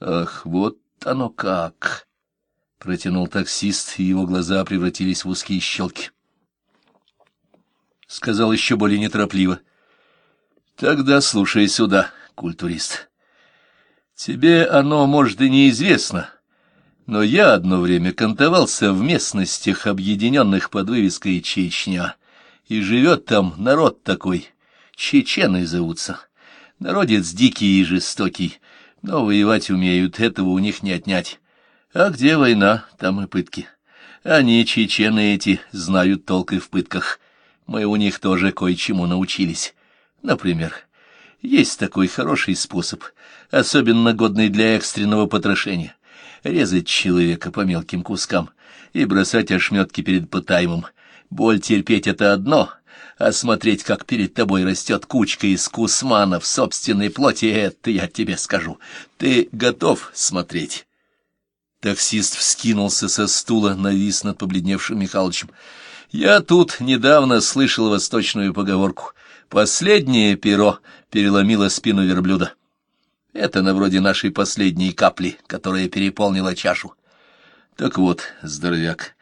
Ах, вот оно как! Протянул таксист, и его глаза превратились в узкие щелки. Сказал еще более неторопливо. Тогда слушай сюда, культурист. Тебе оно, может, и неизвестно, но я одно время кантовался в местностях, объединенных под вывеской Чечня, и живет там народ такой, чечены зовутся. Народец дикий и жестокий, но воевать умеют, этого у них не отнять. А где война, там и пытки. Они, чечены эти, знают толк и в пытках. Мы у них тоже кое-чему научились. Например, есть такой хороший способ, особенно годный для экстренного потрошения. Резать человека по мелким кускам и бросать ошметки перед пытаемым. Боль терпеть — это одно — а смотреть, как перед тобой растет кучка из кусманов собственной плоти, это я тебе скажу. Ты готов смотреть?» Таксист вскинулся со стула, навис над побледневшим Михалычем. «Я тут недавно слышал восточную поговорку. Последнее перо переломило спину верблюда. Это на вроде нашей последней капли, которая переполнила чашу. Так вот, здоровяк,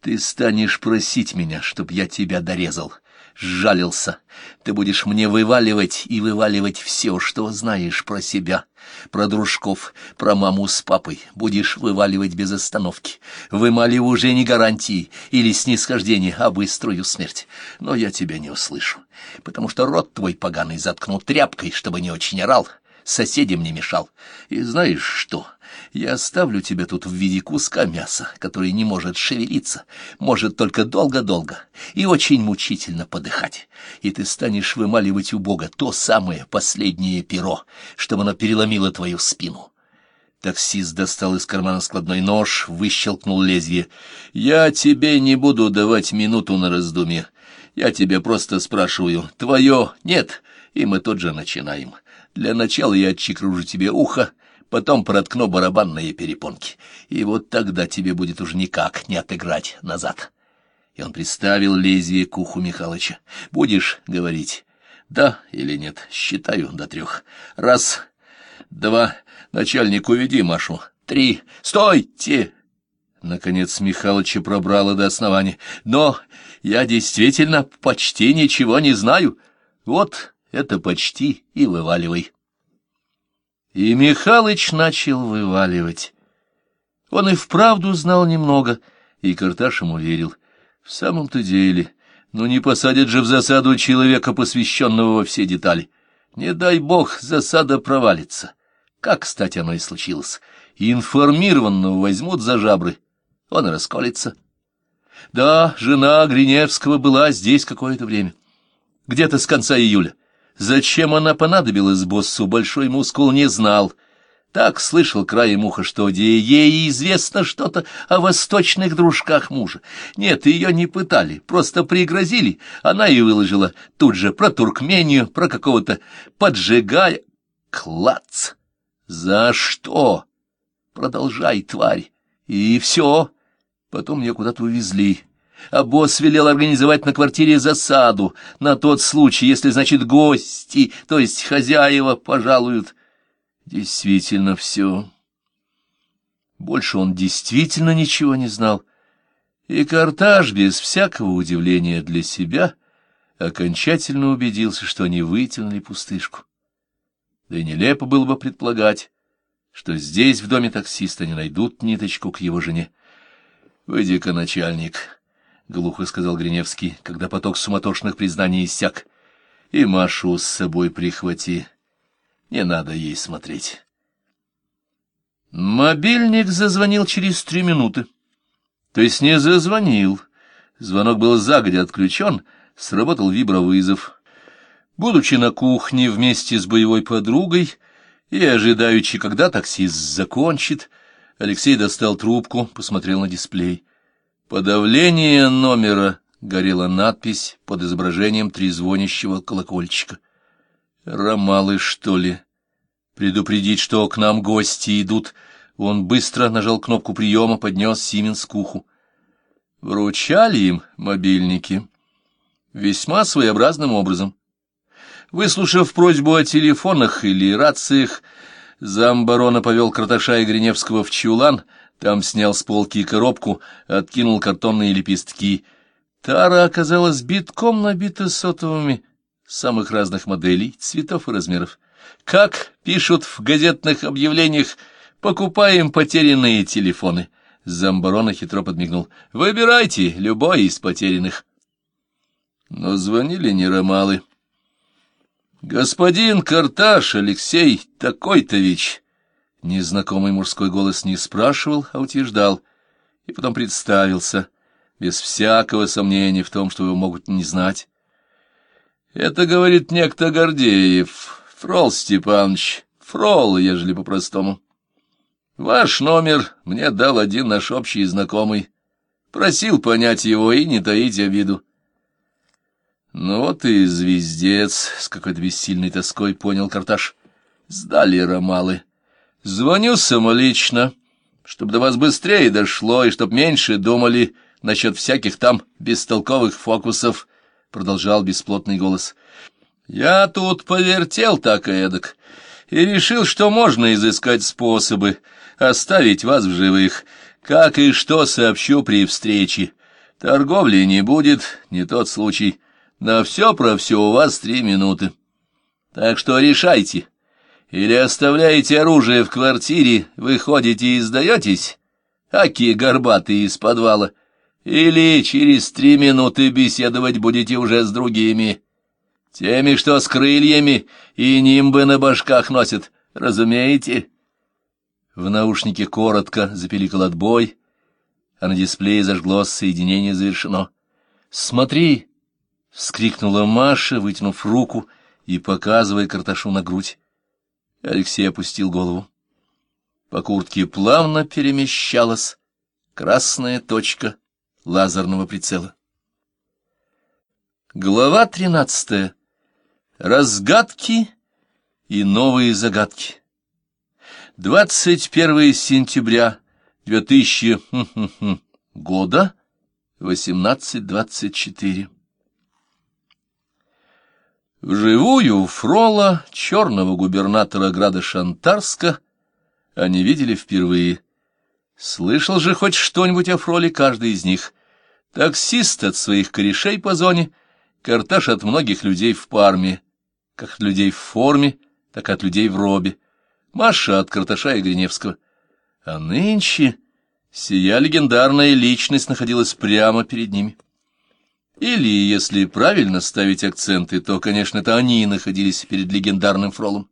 ты станешь просить меня, чтоб я тебя дорезал» сжалился. Ты будешь мне вываливать и вываливать все, что знаешь про себя, про дружков, про маму с папой. Будешь вываливать без остановки. Вымаливай уже не гарантии или снисхождение, а быструю смерть. Но я тебя не услышу, потому что рот твой поганый заткнул тряпкой, чтобы не очень орал, соседям не мешал. И знаешь что? Я оставлю тебя тут в виде куска мяса, который не может шевелиться, может только долго-долго и очень мучительно подыхать. И ты станешь вымаливать у Бога то самое последнее перо, чтобы оно переломило твою спину. Таксист достал из кармана складной нож, выщелкнул лезвие. «Я тебе не буду давать минуту на раздумье. Я тебя просто спрашиваю. Твое? Нет?» И мы тут же начинаем. Для начала я отчекружу тебе ухо, потом проткну барабанные перепонки, и вот тогда тебе будет уж никак не отыграть назад. И он приставил лезвие к уху Михалыча. Будешь говорить «да» или «нет», считаю до трех. Раз, два, начальник, уведи Машу. Три, стойте! Наконец Михалыча пробрало до основания. Но я действительно почти ничего не знаю. Вот это почти и вываливай. И Михалыч начал вываливать. Он и вправду знал немного, и Карташ ему верил. В самом-то деле, ну не посадят же в засаду человека, посвященного во все детали. Не дай бог, засада провалится. Как, кстати, оно и случилось. Информированного возьмут за жабры. Он расколется. Да, жена Гриневского была здесь какое-то время. Где-то с конца июля. Зачем она понадобилась боссу, большой мускул не знал. Так слышал краем уха, что ей известно что-то о восточных дружках мужа. Нет, ее не пытали, просто пригрозили. Она и выложила тут же про Туркмению, про какого-то поджигая. Клац! За что? Продолжай, тварь. И все. Потом ее куда-то увезли а босс велел организовать на квартире засаду, на тот случай, если, значит, гости, то есть хозяева, пожалуют. Действительно все. Больше он действительно ничего не знал. И Картаж, без всякого удивления для себя, окончательно убедился, что они вытянули пустышку. Да и нелепо было бы предполагать, что здесь, в доме таксиста, не найдут ниточку к его жене. «Выйди-ка, начальник», — глухо сказал Гриневский, когда поток суматошных признаний иссяк. — И Машу с собой прихвати. Не надо ей смотреть. Мобильник зазвонил через три минуты. То есть не зазвонил. Звонок был загодя отключен, сработал вибровызов. Будучи на кухне вместе с боевой подругой и ожидаючи, когда таксист закончит, Алексей достал трубку, посмотрел на дисплей. Подавление номера горела надпись под изображением трезвонящего колокольчика. Ромалы, что ли? Предупредить, что к нам гости идут. Он быстро нажал кнопку приема, поднес Сименс к уху. Вручали им мобильники. Весьма своеобразным образом. Выслушав просьбу о телефонах или рациях, Замбарона повел Краташа и Гриневского в чулан, там снял с полки коробку, откинул картонные лепестки. Тара оказалась битком набита сотовыми самых разных моделей, цветов и размеров. Как пишут в газетных объявлениях, покупаем потерянные телефоны. Замбарона хитро подмигнул. Выбирайте любой из потерянных. Но звонили не ромалы. «Господин Карташ Алексей Такой-то-вич!» Незнакомый мужской голос не спрашивал, а утверждал, и потом представился, без всякого сомнения в том, что его могут не знать. «Это, — говорит некто Гордеев, Фрол Степанович, Фрол, ежели по-простому. Ваш номер мне дал один наш общий знакомый. Просил понять его и не таить обиду. Ну вот и звездец, с какой-то бессильной тоской понял Карташ. Сдали ромалы. Звоню самолично, чтобы до вас быстрее дошло и чтоб меньше думали насчет всяких там бестолковых фокусов, — продолжал бесплотный голос. Я тут повертел так и эдак и решил, что можно изыскать способы оставить вас в живых, как и что сообщу при встрече. Торговли не будет, не тот случай. На все про все у вас три минуты. Так что решайте. Или оставляете оружие в квартире, выходите и сдаетесь, аки горбатые из подвала, или через три минуты беседовать будете уже с другими, теми, что с крыльями и нимбы на башках носят, разумеете? В наушнике коротко запеликал отбой, а на дисплее зажглось соединение завершено. «Смотри!» — вскрикнула Маша, вытянув руку и показывая Карташу на грудь. Алексей опустил голову. По куртке плавно перемещалась красная точка лазерного прицела. Глава тринадцатая. Разгадки и новые загадки. 21 сентября 2000 года, 18.24. Вживую Фрола, черного губернатора града Шантарска, они видели впервые. Слышал же хоть что-нибудь о Фроле каждый из них. Таксист от своих корешей по зоне, карташ от многих людей в парме, как от людей в форме, так от людей в робе. Маша от Карташа и Гриневского. А нынче сия легендарная личность находилась прямо перед ними. Или, если правильно ставить акценты, то, конечно, это они находились перед легендарным Фролом.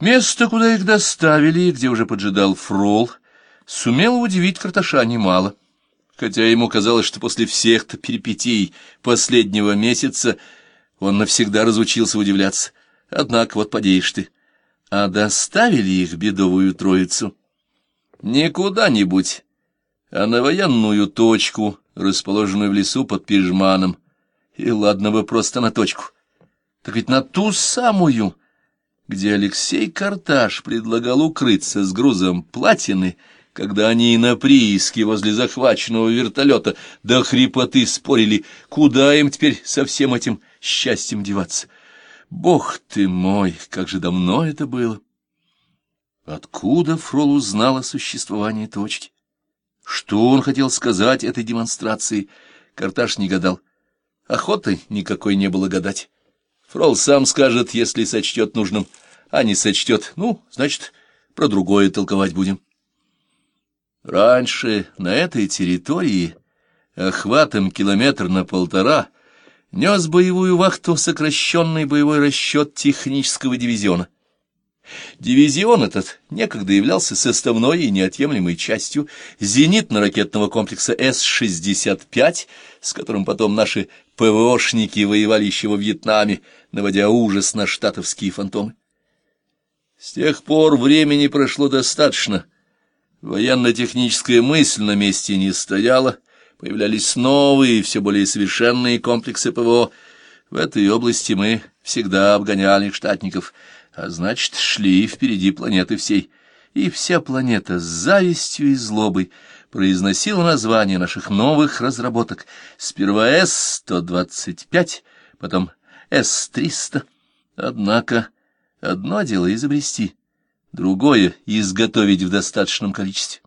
Место, куда их доставили, и где уже поджидал Фрол, сумело удивить Карташа немало, хотя ему казалось, что после всех-то перипетий последнего месяца он навсегда разучился удивляться. Однако вот подеешь ты. А доставили их бедовую троицу не куда-нибудь, а на военную точку, расположенную в лесу под Пижманом. И ладно бы просто на точку. Так ведь на ту самую, где Алексей Карташ предлагал укрыться с грузом платины, когда они на прииске возле захваченного вертолета до хрипоты спорили, куда им теперь со всем этим счастьем деваться. Бог ты мой, как же давно это было! Откуда Фрол узнал о существовании точки? Что он хотел сказать этой демонстрацией, Карташ не гадал. Охоты никакой не было гадать. Фрол сам скажет, если сочтет нужным, а не сочтет, ну, значит, про другое толковать будем. Раньше на этой территории, охватом километр на полтора, нес боевую вахту сокращенный боевой расчет технического дивизиона. Дивизион этот некогда являлся составной и неотъемлемой частью зенитно-ракетного комплекса С-65, с которым потом наши ПВОшники воевали еще во Вьетнаме, наводя ужас на штатовские фантомы. С тех пор времени прошло достаточно. Военно-техническая мысль на месте не стояла, появлялись новые, все более совершенные комплексы ПВО. В этой области мы всегда обгоняли штатников — а значит, шли впереди планеты всей. И вся планета с завистью и злобой произносила название наших новых разработок. Сперва С-125, потом С-300. Однако Одно дело изобрести, другое — изготовить в достаточном количестве.